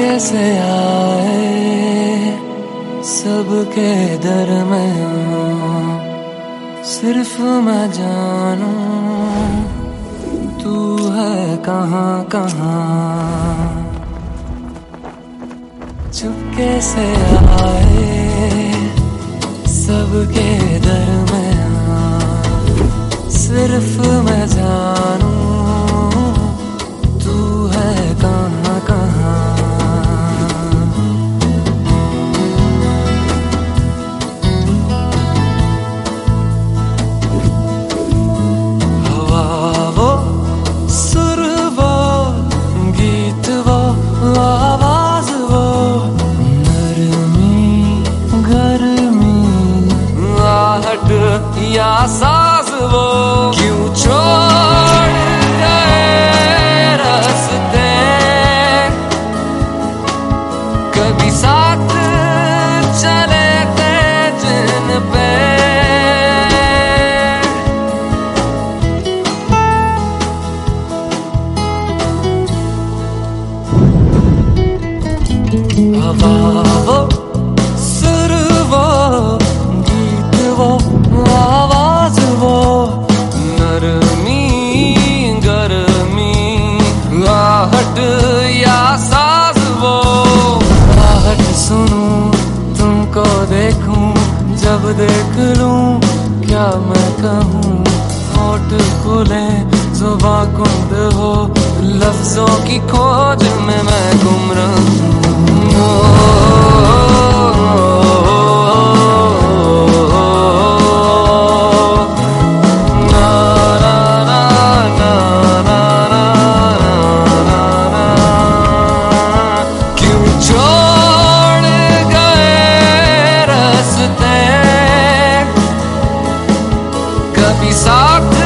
चुपके से आए सबके दर में सिर्फ़ मैं जानू, तू है कहाँ कहाँ? चुपके से आए सबके दर में सिर्फ़ मैं जानू या साज वो क्यों छोड़ गए रस्ते कभी साथ चले थे जिन पे हवा देख लूँ, क्या मैं कहूँ? होठ खुले, सुबह कुंद हो, लफ्जों की खोज में मैं गुम रहा heart